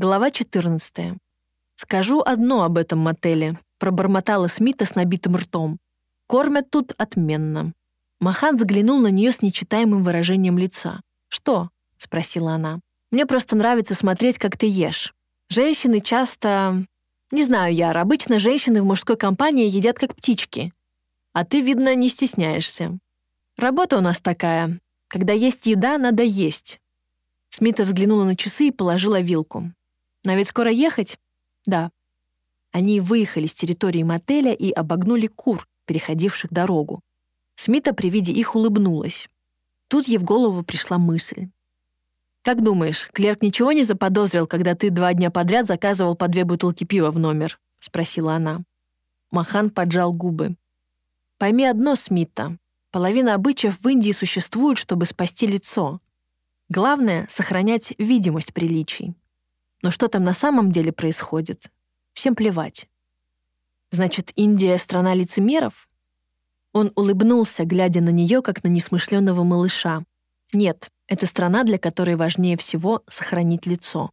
Глава 14. «Скажу одно об этом мотеле», — пробормотала Смита с набитым ртом. «Кормят тут отменно». Махан взглянул на нее с нечитаемым выражением лица. «Что?» — спросила она. «Мне просто нравится смотреть, как ты ешь. Женщины часто... Не знаю, Яр, обычно женщины в мужской компании едят как птички. А ты, видно, не стесняешься. Работа у нас такая. Когда есть еда, надо есть». Смита взглянула на часы и положила вилку. Но ведь скоро ехать? Да. Они выехали с территории мотеля и обогнули кур, переходивших дорогу. Смита при виде их улыбнулась. Тут ей в голову пришла мысль. «Как думаешь, клерк ничего не заподозрил, когда ты два дня подряд заказывал по две бутылки пива в номер?» — спросила она. Махан поджал губы. «Пойми одно, Смита. Половина обычаев в Индии существует, чтобы спасти лицо. Главное — сохранять видимость приличий. Но что там на самом деле происходит? Всем плевать. Значит, Индия — страна лицемеров? Он улыбнулся, глядя на нее, как на несмышленного малыша. Нет, это страна, для которой важнее всего сохранить лицо.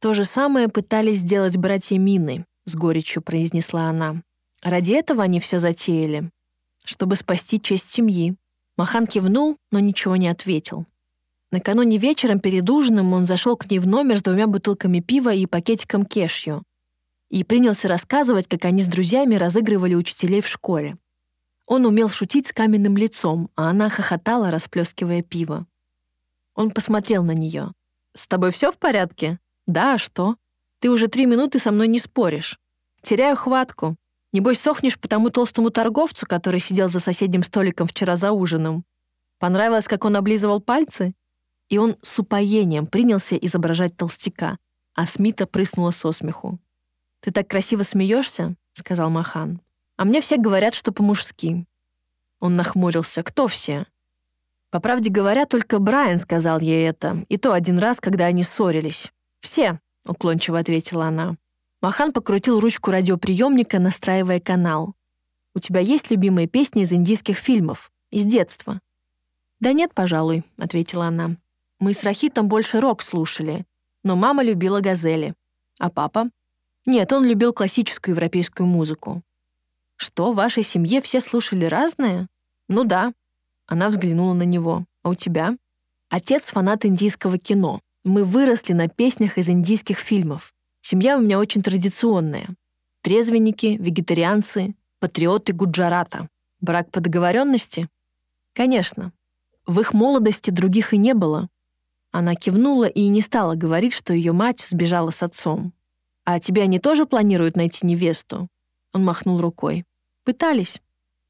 То же самое пытались сделать братья Мины, с горечью произнесла она. Ради этого они все затеяли. Чтобы спасти честь семьи. Махан кивнул, но ничего не ответил. Накануне вечером перед ужином он зашел к ней в номер с двумя бутылками пива и пакетиком кешью и принялся рассказывать, как они с друзьями разыгрывали учителей в школе. Он умел шутить с каменным лицом, а она хохотала, расплескивая пиво. Он посмотрел на нее. «С тобой все в порядке?» «Да, а что? Ты уже три минуты со мной не споришь. Теряю хватку. Небось, сохнешь по тому толстому торговцу, который сидел за соседним столиком вчера за ужином. Понравилось, как он облизывал пальцы? И он с упоением принялся изображать толстяка, а Смита прыснула со смеху. «Ты так красиво смеешься, сказал Махан. «А мне все говорят, что по-мужски». Он нахмурился. «Кто все?» «По правде говоря, только Брайан сказал ей это, и то один раз, когда они ссорились. Все», — уклончиво ответила она. Махан покрутил ручку радиоприемника, настраивая канал. «У тебя есть любимые песни из индийских фильмов? Из детства?» «Да нет, пожалуй», — ответила она. Мы с Рахитом больше рок слушали, но мама любила газели. А папа? Нет, он любил классическую европейскую музыку. Что, в вашей семье все слушали разное? Ну да. Она взглянула на него. А у тебя? Отец фанат индийского кино. Мы выросли на песнях из индийских фильмов. Семья у меня очень традиционная. Трезвенники, вегетарианцы, патриоты Гуджарата. Брак по договоренности? Конечно. В их молодости других и не было. Она кивнула и не стала говорить, что ее мать сбежала с отцом. «А тебя они тоже планируют найти невесту?» Он махнул рукой. «Пытались.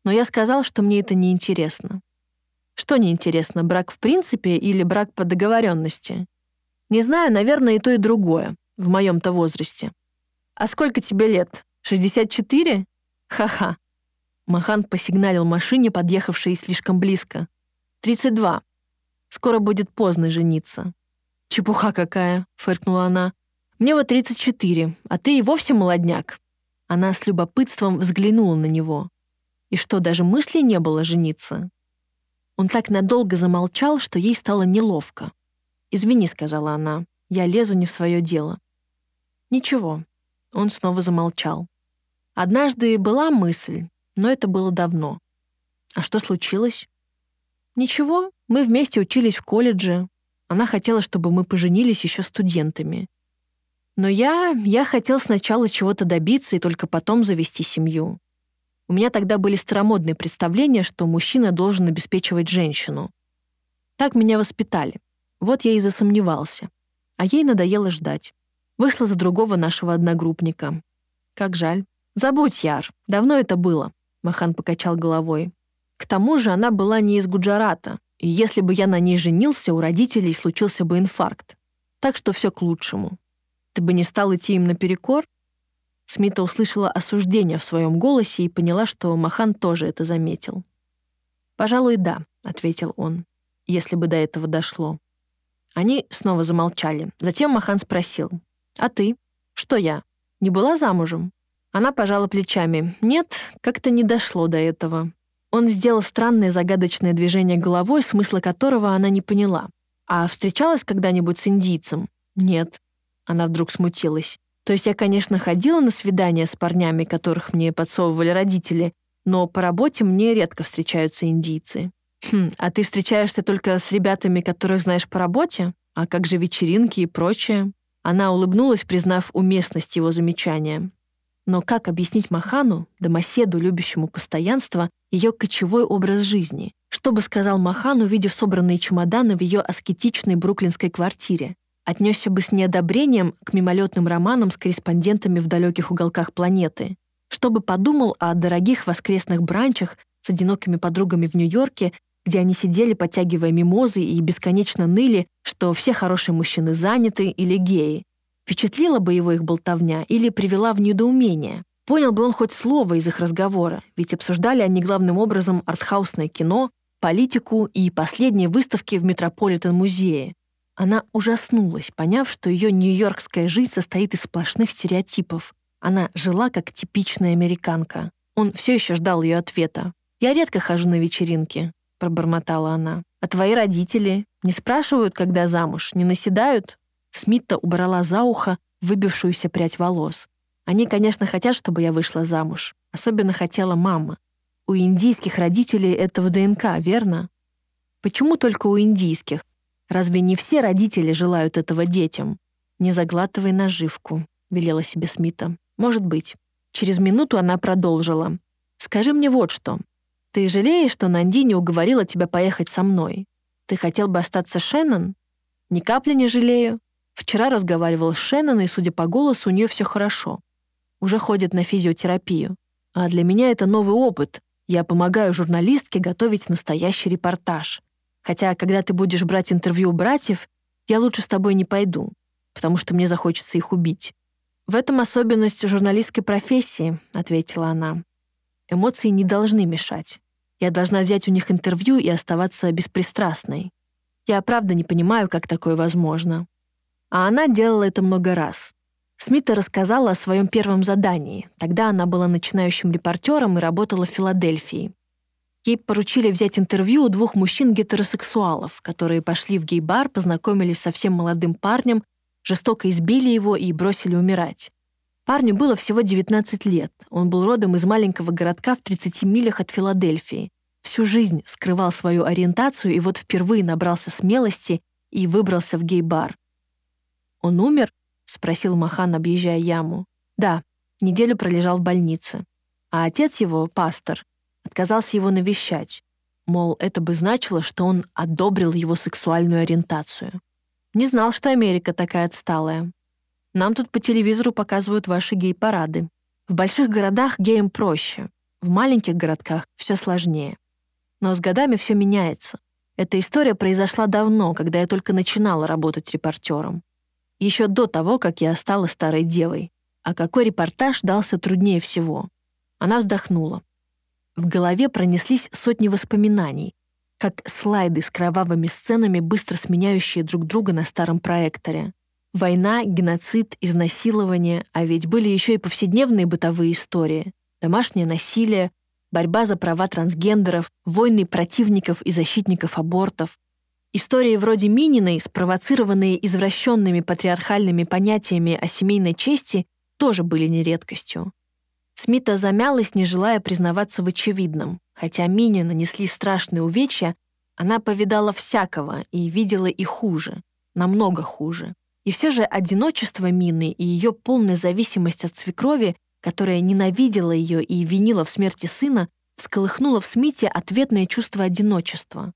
Но я сказал, что мне это неинтересно». «Что неинтересно, брак в принципе или брак по договоренности?» «Не знаю, наверное, и то, и другое. В моем-то возрасте». «А сколько тебе лет? 64? Ха-ха». Махан посигналил машине, подъехавшей слишком близко. «32. Скоро будет поздно жениться». «Чепуха какая», — фыркнула она. «Мне вот 34, а ты и вовсе молодняк». Она с любопытством взглянула на него. И что, даже мысли не было жениться? Он так надолго замолчал, что ей стало неловко. «Извини», — сказала она, — «я лезу не в свое дело». «Ничего». Он снова замолчал. Однажды была мысль, но это было давно. А что случилось? Ничего, мы вместе учились в колледже. Она хотела, чтобы мы поженились еще студентами. Но я... я хотел сначала чего-то добиться и только потом завести семью. У меня тогда были старомодные представления, что мужчина должен обеспечивать женщину. Так меня воспитали. Вот я и засомневался. А ей надоело ждать. Вышла за другого нашего одногруппника. Как жаль. Забудь, Яр. Давно это было. Махан покачал головой. К тому же она была не из Гуджарата, и если бы я на ней женился, у родителей случился бы инфаркт. Так что все к лучшему. Ты бы не стал идти им наперекор? Смита услышала осуждение в своем голосе и поняла, что Махан тоже это заметил. «Пожалуй, да», — ответил он, — «если бы до этого дошло». Они снова замолчали. Затем Махан спросил, «А ты? Что я? Не была замужем?» Она пожала плечами. «Нет, как-то не дошло до этого. Он сделал странное загадочное движение головой, смысла которого она не поняла. А встречалась когда-нибудь с индийцем? Нет. Она вдруг смутилась. То есть я, конечно, ходила на свидания с парнями, которых мне подсовывали родители, но по работе мне редко встречаются индийцы. Хм, а ты встречаешься только с ребятами, которых знаешь по работе? А как же вечеринки и прочее? Она улыбнулась, признав уместность его замечания. Но как объяснить Махану, домоседу, любящему постоянство, ее кочевой образ жизни? Что бы сказал Махан, увидев собранные чемоданы в ее аскетичной бруклинской квартире? Отнесся бы с неодобрением к мимолетным романам с корреспондентами в далеких уголках планеты? Что бы подумал о дорогих воскресных бранчах с одинокими подругами в Нью-Йорке, где они сидели, подтягивая мимозы и бесконечно ныли, что все хорошие мужчины заняты или геи? Впечатлила бы его их болтовня или привела в недоумение? Понял бы он хоть слово из их разговора, ведь обсуждали они главным образом артхаусное кино, политику и последние выставки в Метрополитен-музее. Она ужаснулась, поняв, что ее нью-йоркская жизнь состоит из сплошных стереотипов. Она жила как типичная американка. Он все еще ждал ее ответа. «Я редко хожу на вечеринки», — пробормотала она. «А твои родители не спрашивают, когда замуж, не наседают?» Смитта убрала за ухо выбившуюся прядь волос. «Они, конечно, хотят, чтобы я вышла замуж. Особенно хотела мама. У индийских родителей это в ДНК, верно? Почему только у индийских? Разве не все родители желают этого детям? Не заглатывай наживку, велела себе Смита. Может быть. Через минуту она продолжила. Скажи мне вот что. Ты жалеешь, что Нандини уговорила тебя поехать со мной? Ты хотел бы остаться Шеннон? Ни капли не жалею. Вчера разговаривал с Шеннон, и, судя по голосу, у нее все хорошо. Уже ходит на физиотерапию. А для меня это новый опыт. Я помогаю журналистке готовить настоящий репортаж. Хотя, когда ты будешь брать интервью у братьев, я лучше с тобой не пойду, потому что мне захочется их убить. В этом особенность журналистской профессии, ответила она. Эмоции не должны мешать. Я должна взять у них интервью и оставаться беспристрастной. Я правда не понимаю, как такое возможно. А она делала это много раз. Смита рассказала о своем первом задании. Тогда она была начинающим репортером и работала в Филадельфии. Ей поручили взять интервью у двух мужчин-гетеросексуалов, которые пошли в гей-бар, познакомились с совсем молодым парнем, жестоко избили его и бросили умирать. Парню было всего 19 лет. Он был родом из маленького городка в 30 милях от Филадельфии. Всю жизнь скрывал свою ориентацию и вот впервые набрался смелости и выбрался в гей-бар. Он умер — спросил Махан, объезжая яму. «Да, неделю пролежал в больнице. А отец его, пастор, отказался его навещать. Мол, это бы значило, что он одобрил его сексуальную ориентацию. Не знал, что Америка такая отсталая. Нам тут по телевизору показывают ваши гей-парады. В больших городах геям проще, в маленьких городках все сложнее. Но с годами все меняется. Эта история произошла давно, когда я только начинала работать репортером еще до того, как я стала старой девой. А какой репортаж дался труднее всего? Она вздохнула. В голове пронеслись сотни воспоминаний, как слайды с кровавыми сценами, быстро сменяющие друг друга на старом проекторе. Война, геноцид, изнасилование, а ведь были еще и повседневные бытовые истории. Домашнее насилие, борьба за права трансгендеров, войны противников и защитников абортов, Истории вроде Мининой, спровоцированные извращенными патриархальными понятиями о семейной чести, тоже были не редкостью. Смита замялась, не желая признаваться в очевидном. Хотя Мине нанесли страшные увечья, она повидала всякого и видела и хуже, намного хуже. И все же одиночество Мины и ее полная зависимость от свекрови, которая ненавидела ее и винила в смерти сына, всколыхнуло в Смите ответное чувство одиночества.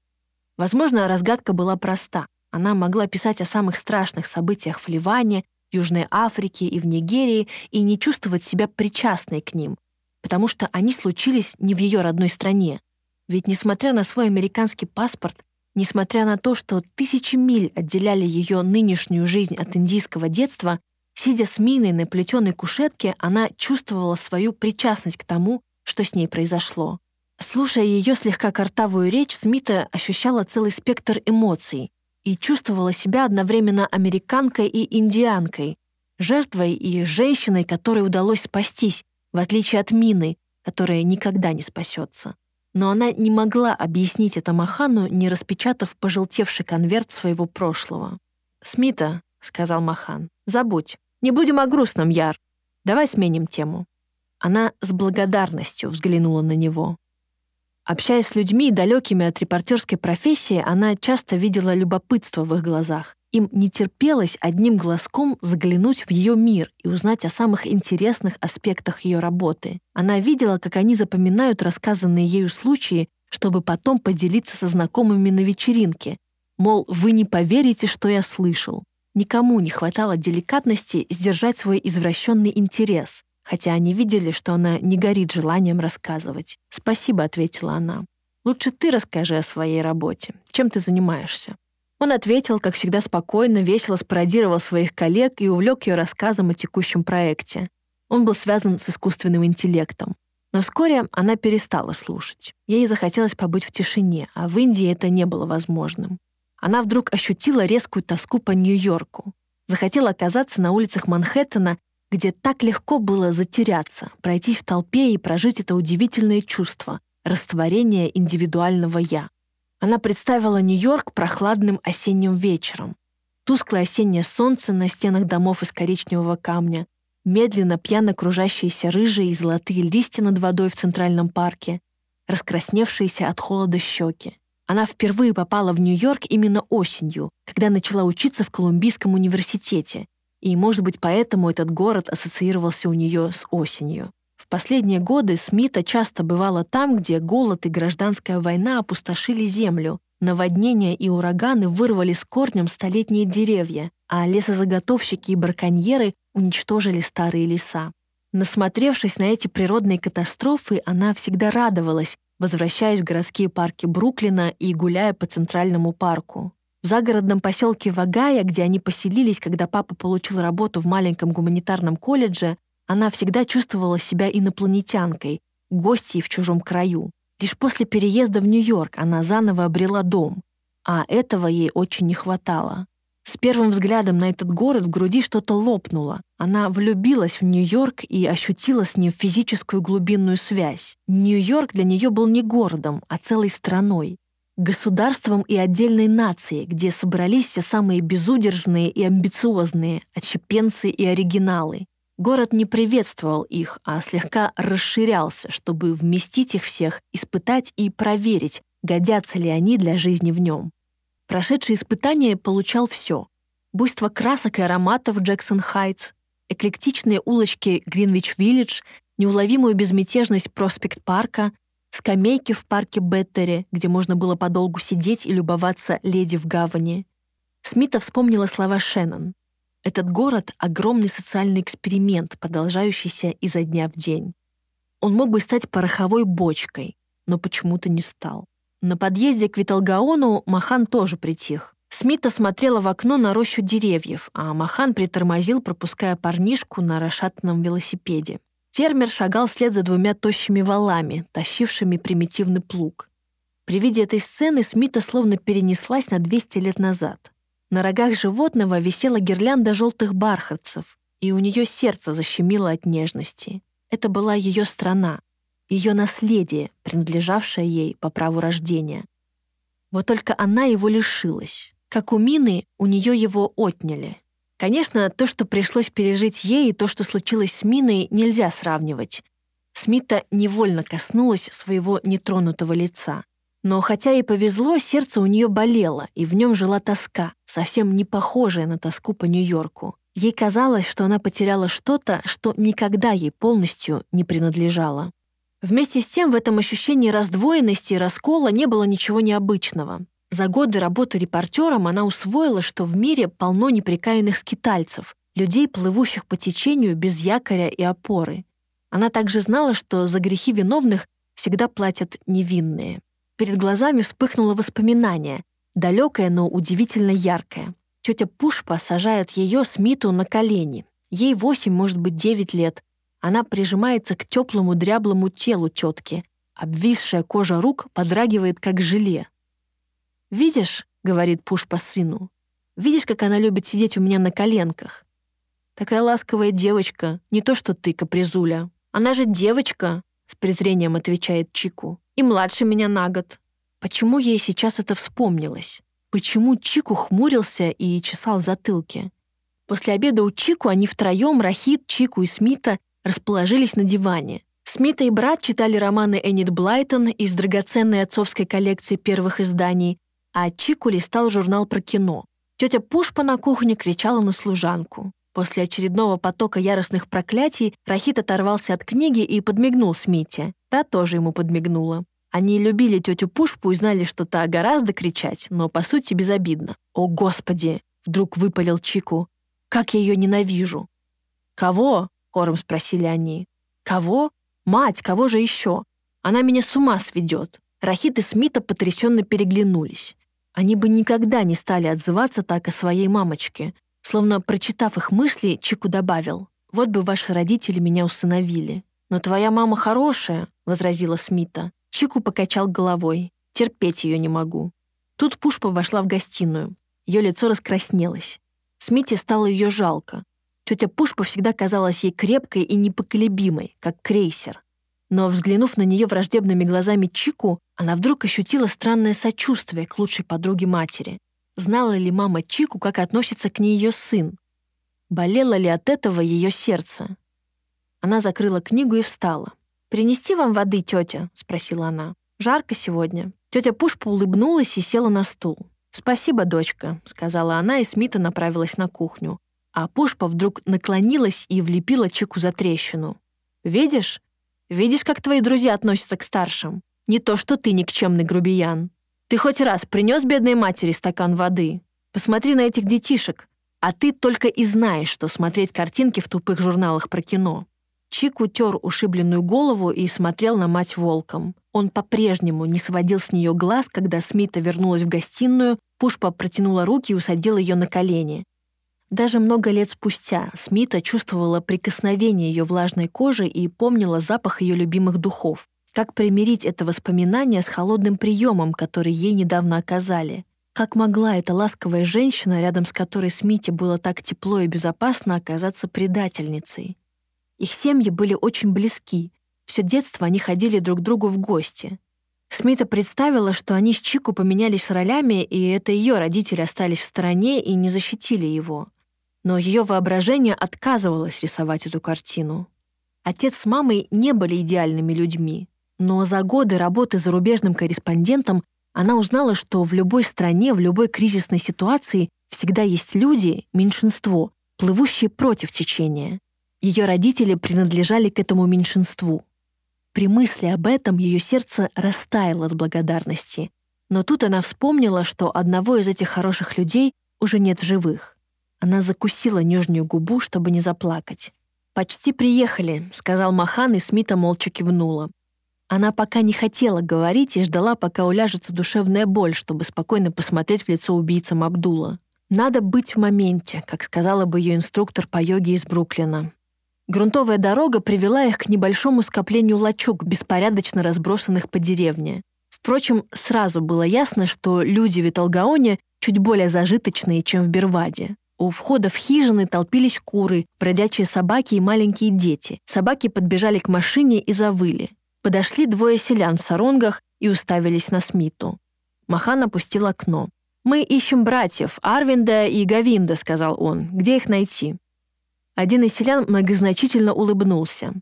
Возможно, разгадка была проста. Она могла писать о самых страшных событиях в Ливане, Южной Африке и в Нигерии и не чувствовать себя причастной к ним, потому что они случились не в ее родной стране. Ведь несмотря на свой американский паспорт, несмотря на то, что тысячи миль отделяли ее нынешнюю жизнь от индийского детства, сидя с миной на плетеной кушетке, она чувствовала свою причастность к тому, что с ней произошло. Слушая ее слегка картавую речь, Смита ощущала целый спектр эмоций и чувствовала себя одновременно американкой и индианкой, жертвой и женщиной, которой удалось спастись, в отличие от Мины, которая никогда не спасется. Но она не могла объяснить это Махану, не распечатав пожелтевший конверт своего прошлого. «Смита», — сказал Махан, — Забудь. Не будем о грустном, Яр. Давай сменим тему». Она с благодарностью взглянула на него. Общаясь с людьми, далекими от репортерской профессии, она часто видела любопытство в их глазах. Им не терпелось одним глазком заглянуть в ее мир и узнать о самых интересных аспектах ее работы. Она видела, как они запоминают рассказанные ею случаи, чтобы потом поделиться со знакомыми на вечеринке. Мол, вы не поверите, что я слышал. Никому не хватало деликатности сдержать свой извращенный интерес, хотя они видели, что она не горит желанием рассказывать. «Спасибо», — ответила она. «Лучше ты расскажи о своей работе. Чем ты занимаешься?» Он ответил, как всегда спокойно, весело спародировал своих коллег и увлек ее рассказом о текущем проекте. Он был связан с искусственным интеллектом. Но вскоре она перестала слушать. Ей захотелось побыть в тишине, а в Индии это не было возможным. Она вдруг ощутила резкую тоску по Нью-Йорку. Захотела оказаться на улицах Манхэттена, где так легко было затеряться, пройтись в толпе и прожить это удивительное чувство — растворение индивидуального «я». Она представила Нью-Йорк прохладным осенним вечером. Тусклое осеннее солнце на стенах домов из коричневого камня, медленно пьяно кружащиеся рыжие и золотые листья над водой в Центральном парке, раскрасневшиеся от холода щеки. Она впервые попала в Нью-Йорк именно осенью, когда начала учиться в Колумбийском университете, и, может быть, поэтому этот город ассоциировался у нее с осенью. В последние годы Смита часто бывала там, где голод и гражданская война опустошили землю, наводнения и ураганы вырвали с корнем столетние деревья, а лесозаготовщики и браконьеры уничтожили старые леса. Насмотревшись на эти природные катастрофы, она всегда радовалась, возвращаясь в городские парки Бруклина и гуляя по Центральному парку. В загородном поселке Вагая, где они поселились, когда папа получил работу в маленьком гуманитарном колледже, она всегда чувствовала себя инопланетянкой, гостьей в чужом краю. Лишь после переезда в Нью-Йорк она заново обрела дом, а этого ей очень не хватало. С первым взглядом на этот город в груди что-то лопнуло. Она влюбилась в Нью-Йорк и ощутила с ним физическую глубинную связь. Нью-Йорк для нее был не городом, а целой страной. Государством и отдельной нацией, где собрались все самые безудержные и амбициозные, отщепенцы и оригиналы. Город не приветствовал их, а слегка расширялся, чтобы вместить их всех, испытать и проверить, годятся ли они для жизни в нем. Прошедший испытание получал все. Буйство красок и ароматов Джексон Хайтс, эклектичные улочки Гринвич-Виллидж, неуловимую безмятежность Проспект-парка, скамейки в парке Беттере, где можно было подолгу сидеть и любоваться леди в гавани. Смита вспомнила слова Шеннон. Этот город — огромный социальный эксперимент, продолжающийся изо дня в день. Он мог бы стать пороховой бочкой, но почему-то не стал. На подъезде к Виталгаону Махан тоже притих. Смита смотрела в окно на рощу деревьев, а Махан притормозил, пропуская парнишку на расшатанном велосипеде. Фермер шагал вслед за двумя тощими валами, тащившими примитивный плуг. При виде этой сцены Смита словно перенеслась на 200 лет назад. На рогах животного висела гирлянда желтых бархатцев, и у нее сердце защемило от нежности. Это была ее страна, ее наследие, принадлежавшее ей по праву рождения. Вот только она его лишилась. Как у Мины, у нее его отняли. Конечно, то, что пришлось пережить ей, и то, что случилось с Миной, нельзя сравнивать. Смита невольно коснулась своего нетронутого лица. Но хотя и повезло, сердце у нее болело, и в нем жила тоска, совсем не похожая на тоску по Нью-Йорку. Ей казалось, что она потеряла что-то, что никогда ей полностью не принадлежало. Вместе с тем в этом ощущении раздвоенности и раскола не было ничего необычного. За годы работы репортером она усвоила, что в мире полно неприкаянных скитальцев, людей, плывущих по течению без якоря и опоры. Она также знала, что за грехи виновных всегда платят невинные. Перед глазами вспыхнуло воспоминание, далекое, но удивительно яркое. Тетя Пушпа сажает ее Смиту на колени. Ей восемь, может быть, девять лет. Она прижимается к теплому дряблому телу тетки. Обвисшая кожа рук подрагивает, как желе. «Видишь», — говорит Пушпа сыну, «видишь, как она любит сидеть у меня на коленках? Такая ласковая девочка, не то что ты, капризуля. Она же девочка», — с презрением отвечает Чику и младше меня на год. Почему ей сейчас это вспомнилось? Почему Чику хмурился и чесал затылки? После обеда у Чику они втроем, Рахит, Чику и Смита, расположились на диване. Смита и брат читали романы Эннет Блайтон из драгоценной отцовской коллекции первых изданий, а Чику листал журнал про кино. Тетя Пушпа на кухне кричала на служанку. После очередного потока яростных проклятий Рахит оторвался от книги и подмигнул Смите. Та тоже ему подмигнула. Они любили тетю Пушпу и знали, что та гораздо кричать, но по сути безобидно. «О, Господи!» — вдруг выпалил Чику. «Как я ее ненавижу!» «Кого?» — хором спросили они. «Кого? Мать, кого же еще? Она меня с ума сведет!» Рахит и Смита потрясенно переглянулись. Они бы никогда не стали отзываться так о своей мамочке. Словно прочитав их мысли, Чику добавил. «Вот бы ваши родители меня усыновили». «Но твоя мама хорошая», — возразила Смита. Чику покачал головой. «Терпеть ее не могу». Тут Пушпа вошла в гостиную. Ее лицо раскраснелось. Смите стало ее жалко. Тетя Пушпа всегда казалась ей крепкой и непоколебимой, как крейсер. Но, взглянув на нее враждебными глазами Чику, она вдруг ощутила странное сочувствие к лучшей подруге матери. Знала ли мама Чику, как относится к ней ее сын? Болело ли от этого ее сердце? Она закрыла книгу и встала. «Принести вам воды, тетя?» — спросила она. «Жарко сегодня». Тетя Пушпа улыбнулась и села на стул. «Спасибо, дочка», — сказала она, и Смита направилась на кухню. А Пушпа вдруг наклонилась и влепила Чику за трещину. «Видишь? Видишь, как твои друзья относятся к старшим? Не то, что ты никчемный грубиян. Ты хоть раз принес бедной матери стакан воды? Посмотри на этих детишек. А ты только и знаешь, что смотреть картинки в тупых журналах про кино. Чик утер ушибленную голову и смотрел на мать волком. Он по-прежнему не сводил с нее глаз, когда Смита вернулась в гостиную, Пушпа протянула руки и усадила ее на колени. Даже много лет спустя Смита чувствовала прикосновение ее влажной кожи и помнила запах ее любимых духов. Как примирить это воспоминание с холодным приемом, который ей недавно оказали? Как могла эта ласковая женщина, рядом с которой Смите было так тепло и безопасно, оказаться предательницей? Их семьи были очень близки. Все детство они ходили друг к другу в гости. Смита представила, что они с Чику поменялись ролями, и это ее родители остались в стороне и не защитили его. Но ее воображение отказывалось рисовать эту картину. Отец с мамой не были идеальными людьми, но за годы работы зарубежным корреспондентом она узнала, что в любой стране, в любой кризисной ситуации всегда есть люди, меньшинство, плывущие против течения. Ее родители принадлежали к этому меньшинству. При мысли об этом ее сердце растаяло от благодарности. Но тут она вспомнила, что одного из этих хороших людей уже нет в живых. Она закусила нижнюю губу, чтобы не заплакать. «Почти приехали», — сказал Махан, и Смита молча кивнула. Она пока не хотела говорить и ждала, пока уляжется душевная боль, чтобы спокойно посмотреть в лицо убийцам Абдула. «Надо быть в моменте», как сказала бы ее инструктор по йоге из Бруклина. Грунтовая дорога привела их к небольшому скоплению лачуг, беспорядочно разбросанных по деревне. Впрочем, сразу было ясно, что люди в Виталгаоне чуть более зажиточные, чем в Берваде. У входа в хижины толпились куры, бродячие собаки и маленькие дети. Собаки подбежали к машине и завыли. Подошли двое селян в саронгах и уставились на Смиту. Махан опустил окно. «Мы ищем братьев, Арвинда и Гавинда», — сказал он. «Где их найти?» Один из селян многозначительно улыбнулся.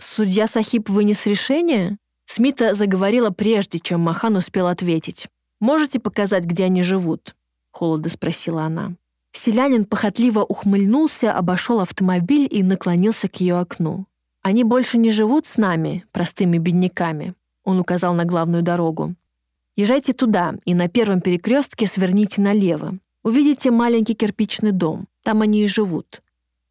«Судья Сахиб вынес решение?» Смита заговорила прежде, чем Махан успел ответить. «Можете показать, где они живут?» — холодно спросила она. Селянин похотливо ухмыльнулся, обошел автомобиль и наклонился к ее окну. «Они больше не живут с нами, простыми бедняками», — он указал на главную дорогу. «Езжайте туда и на первом перекрестке сверните налево. Увидите маленький кирпичный дом. Там они и живут.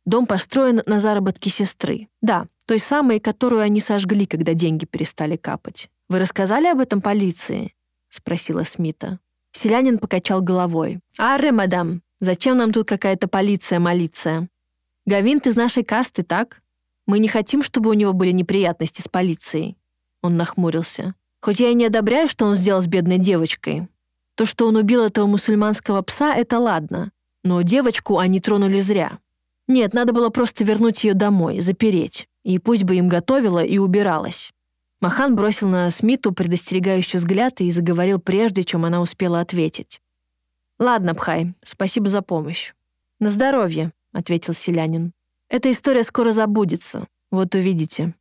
Дом построен на заработки сестры. Да, той самой, которую они сожгли, когда деньги перестали капать. Вы рассказали об этом полиции?» — спросила Смита. Селянин покачал головой. «Арре, мадам, зачем нам тут какая-то полиция-молиция? Гавинт из нашей касты, так? Мы не хотим, чтобы у него были неприятности с полицией». Он нахмурился. «Хоть я и не одобряю, что он сделал с бедной девочкой. То, что он убил этого мусульманского пса, это ладно. Но девочку они тронули зря. Нет, надо было просто вернуть ее домой, запереть. И пусть бы им готовила и убиралась. Махан бросил на Смиту предостерегающий взгляд и заговорил прежде, чем она успела ответить. «Ладно, Пхай, спасибо за помощь. На здоровье. ответил селянин. «Эта история скоро забудется. Вот увидите».